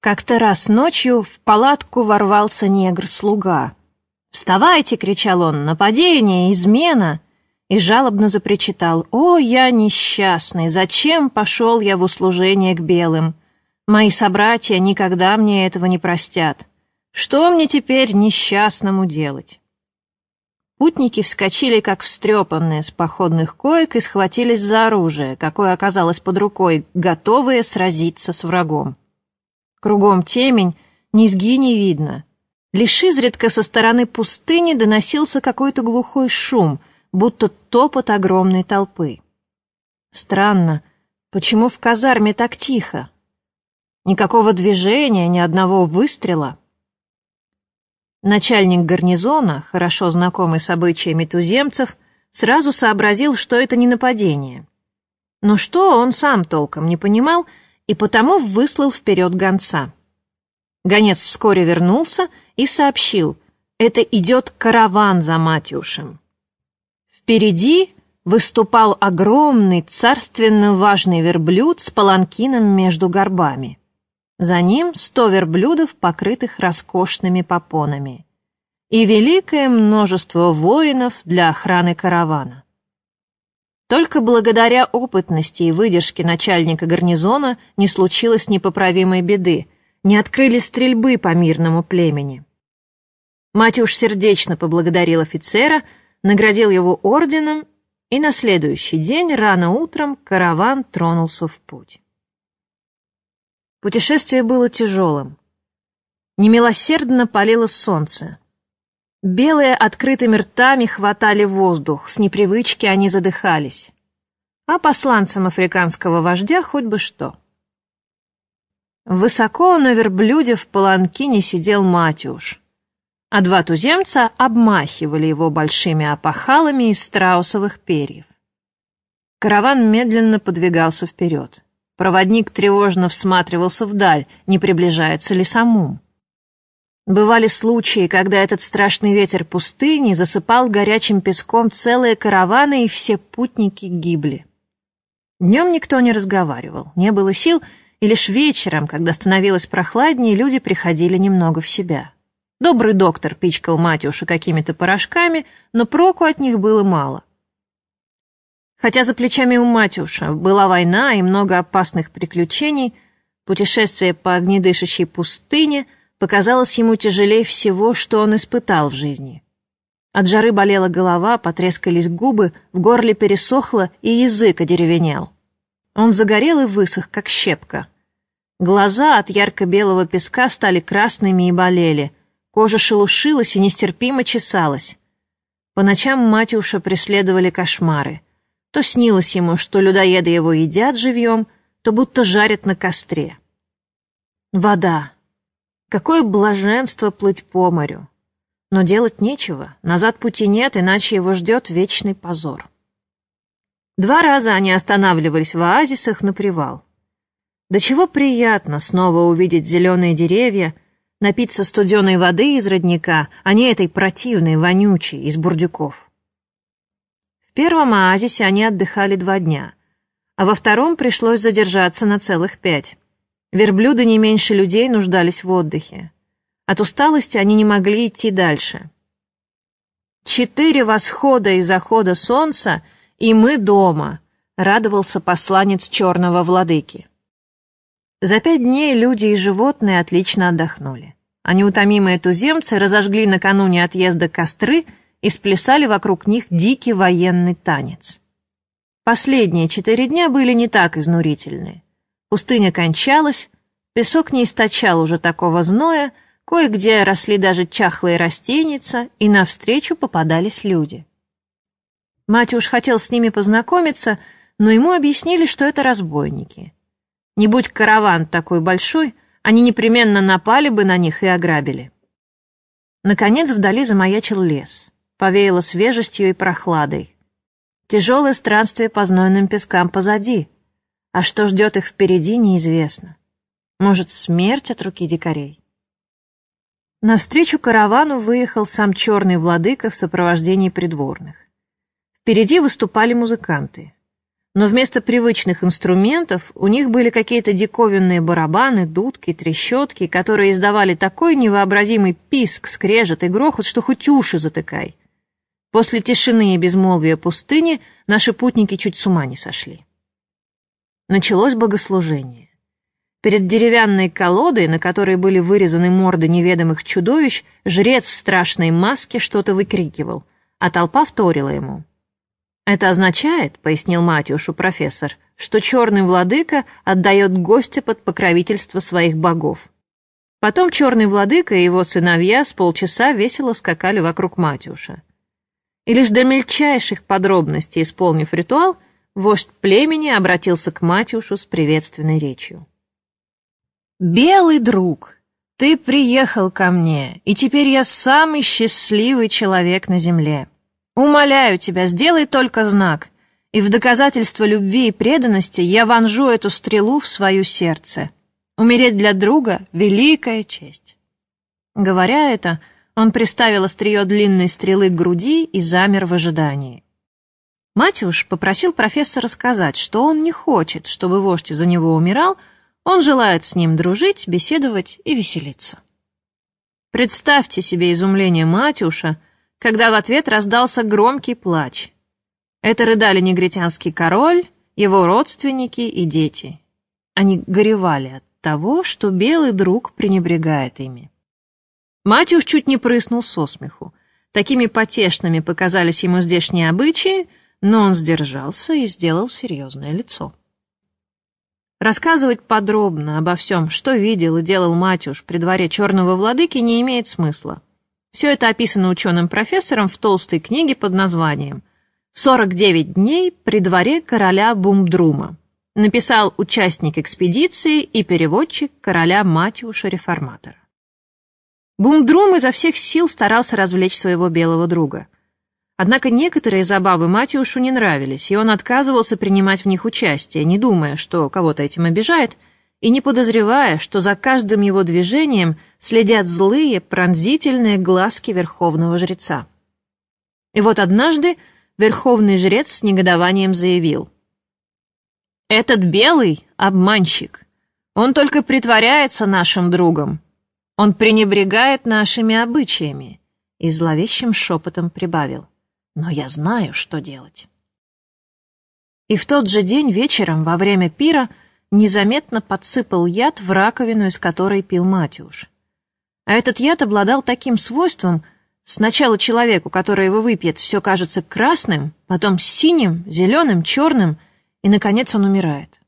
Как-то раз ночью в палатку ворвался негр-слуга. «Вставайте!» — кричал он. «Нападение! Измена!» И жалобно запричитал. «О, я несчастный! Зачем пошел я в услужение к белым? Мои собратья никогда мне этого не простят. Что мне теперь несчастному делать?» Путники вскочили, как встрепанные, с походных коек и схватились за оружие, какое оказалось под рукой, готовые сразиться с врагом. Кругом темень, низги не видно. Лишь изредка со стороны пустыни доносился какой-то глухой шум, будто топот огромной толпы. Странно, почему в казарме так тихо? Никакого движения, ни одного выстрела. Начальник гарнизона, хорошо знакомый с обычаями туземцев, сразу сообразил, что это не нападение. Но что он сам толком не понимал, и потому выслал вперед гонца. Гонец вскоре вернулся и сообщил, это идет караван за Матюшем. Впереди выступал огромный, царственно важный верблюд с паланкином между горбами. За ним сто верблюдов, покрытых роскошными попонами. И великое множество воинов для охраны каравана. Только благодаря опытности и выдержке начальника гарнизона не случилось непоправимой беды, не открыли стрельбы по мирному племени. Матюш сердечно поблагодарил офицера, наградил его орденом, и на следующий день рано утром караван тронулся в путь. Путешествие было тяжелым. Немилосердно палило солнце. Белые открытыми ртами хватали воздух, с непривычки они задыхались. А посланцам африканского вождя хоть бы что. Высоко на верблюде в паланкине сидел Матюш, а два туземца обмахивали его большими опахалами из страусовых перьев. Караван медленно подвигался вперед. Проводник тревожно всматривался вдаль, не приближается ли самум. Бывали случаи, когда этот страшный ветер пустыни засыпал горячим песком целые караваны, и все путники гибли. Днем никто не разговаривал, не было сил, и лишь вечером, когда становилось прохладнее, люди приходили немного в себя. Добрый доктор пичкал Матюша какими-то порошками, но проку от них было мало. Хотя за плечами у Матюша была война и много опасных приключений, путешествие по огнедышащей пустыне — показалось ему тяжелее всего, что он испытал в жизни. От жары болела голова, потрескались губы, в горле пересохло и язык одеревенел. Он загорел и высох, как щепка. Глаза от ярко-белого песка стали красными и болели, кожа шелушилась и нестерпимо чесалась. По ночам Матюша преследовали кошмары. То снилось ему, что людоеды его едят живьем, то будто жарят на костре. Вода, Какое блаженство плыть по морю! Но делать нечего, назад пути нет, иначе его ждет вечный позор. Два раза они останавливались в оазисах на привал. До чего приятно снова увидеть зеленые деревья, напиться студеной воды из родника, а не этой противной, вонючей, из бурдюков. В первом оазисе они отдыхали два дня, а во втором пришлось задержаться на целых пять. Верблюды не меньше людей нуждались в отдыхе. От усталости они не могли идти дальше. «Четыре восхода и захода солнца, и мы дома», — радовался посланец черного владыки. За пять дней люди и животные отлично отдохнули. А неутомимые туземцы разожгли накануне отъезда костры и сплясали вокруг них дикий военный танец. Последние четыре дня были не так изнурительны. Пустыня кончалась, песок не источал уже такого зноя, кое-где росли даже чахлые растеница, и навстречу попадались люди. Мать уж хотел с ними познакомиться, но ему объяснили, что это разбойники. Не будь караван такой большой, они непременно напали бы на них и ограбили. Наконец вдали замаячил лес, повеяло свежестью и прохладой. Тяжелое странствие по знойным пескам позади — а что ждет их впереди, неизвестно. Может, смерть от руки дикарей? Навстречу каравану выехал сам черный владыка в сопровождении придворных. Впереди выступали музыканты. но вместо привычных инструментов у них были какие-то диковинные барабаны, дудки, трещотки, которые издавали такой невообразимый писк, скрежет и грохот, что хоть уши затыкай. После тишины и безмолвия пустыни наши путники чуть с ума не сошли. Началось богослужение. Перед деревянной колодой, на которой были вырезаны морды неведомых чудовищ, жрец в страшной маске что-то выкрикивал, а толпа вторила ему. «Это означает, — пояснил Матюшу профессор, — что черный владыка отдает гостя под покровительство своих богов». Потом черный владыка и его сыновья с полчаса весело скакали вокруг Матюша. И лишь до мельчайших подробностей исполнив ритуал, вождь племени обратился к Матюшу с приветственной речью. «Белый друг, ты приехал ко мне, и теперь я самый счастливый человек на земле. Умоляю тебя, сделай только знак, и в доказательство любви и преданности я вонжу эту стрелу в свое сердце. Умереть для друга — великая честь». Говоря это, он приставил острие длинной стрелы к груди и замер в ожидании. Матюш попросил профессора сказать, что он не хочет, чтобы вождь за него умирал, он желает с ним дружить, беседовать и веселиться. Представьте себе изумление Матюша, когда в ответ раздался громкий плач. Это рыдали негритянский король, его родственники и дети. Они горевали от того, что белый друг пренебрегает ими. Матюш чуть не прыснул со смеху. Такими потешными показались ему здешние обычаи, но он сдержался и сделал серьезное лицо. Рассказывать подробно обо всем, что видел и делал Матюш при дворе черного владыки, не имеет смысла. Все это описано ученым-профессором в толстой книге под названием «49 дней при дворе короля Бумдрума». Написал участник экспедиции и переводчик короля Матиуша Реформатора. Бумдрум изо всех сил старался развлечь своего белого друга. Однако некоторые забавы Матиушу не нравились, и он отказывался принимать в них участие, не думая, что кого-то этим обижает – и не подозревая, что за каждым его движением следят злые, пронзительные глазки верховного жреца. И вот однажды верховный жрец с негодованием заявил. «Этот белый — обманщик. Он только притворяется нашим другом. Он пренебрегает нашими обычаями». И зловещим шепотом прибавил. «Но я знаю, что делать». И в тот же день вечером, во время пира, незаметно подсыпал яд в раковину, из которой пил Матюш. А этот яд обладал таким свойством, сначала человеку, который его выпьет, все кажется красным, потом синим, зеленым, черным, и, наконец, он умирает.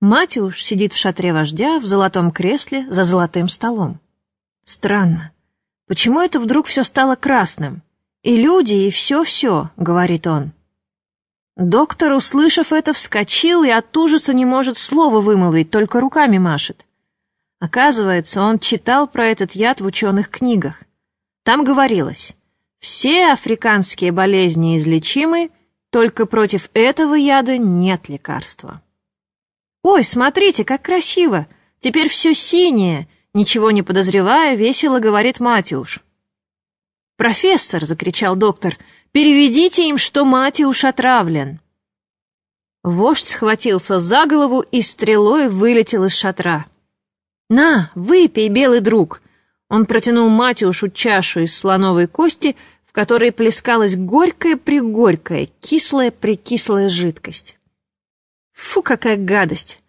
Матюш сидит в шатре вождя в золотом кресле за золотым столом. Странно. Почему это вдруг все стало красным? И люди, и все-все, говорит он. Доктор, услышав это, вскочил и от ужаса не может слова вымолвить, только руками машет. Оказывается, он читал про этот яд в ученых книгах. Там говорилось, все африканские болезни излечимы, только против этого яда нет лекарства. «Ой, смотрите, как красиво! Теперь все синее!» Ничего не подозревая, весело говорит Матюш. «Профессор!» — закричал доктор. Переведите им, что Матиуш отравлен!» Вождь схватился за голову и стрелой вылетел из шатра. «На, выпей, белый друг!» Он протянул Матиушу чашу из слоновой кости, в которой плескалась горькая-пригорькая, кислая-прикислая жидкость. «Фу, какая гадость!»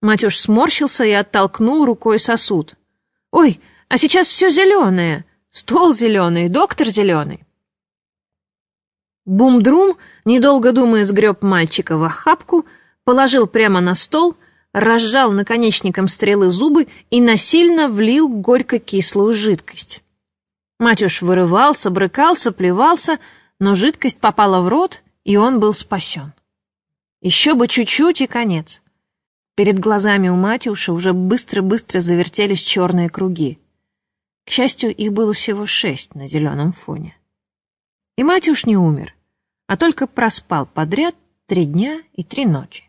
Матюш сморщился и оттолкнул рукой сосуд. «Ой, а сейчас все зеленое! Стол зеленый, доктор зеленый!» Бум-друм, недолго думая, сгреб мальчика в охапку, положил прямо на стол, разжал наконечником стрелы зубы и насильно влил горько-кислую жидкость. Матюш вырывался, брыкался, плевался, но жидкость попала в рот, и он был спасен. Еще бы чуть-чуть и конец. Перед глазами у Матюша уже быстро-быстро завертелись черные круги. К счастью, их было всего шесть на зеленом фоне. И Матюш не умер а только проспал подряд три дня и три ночи.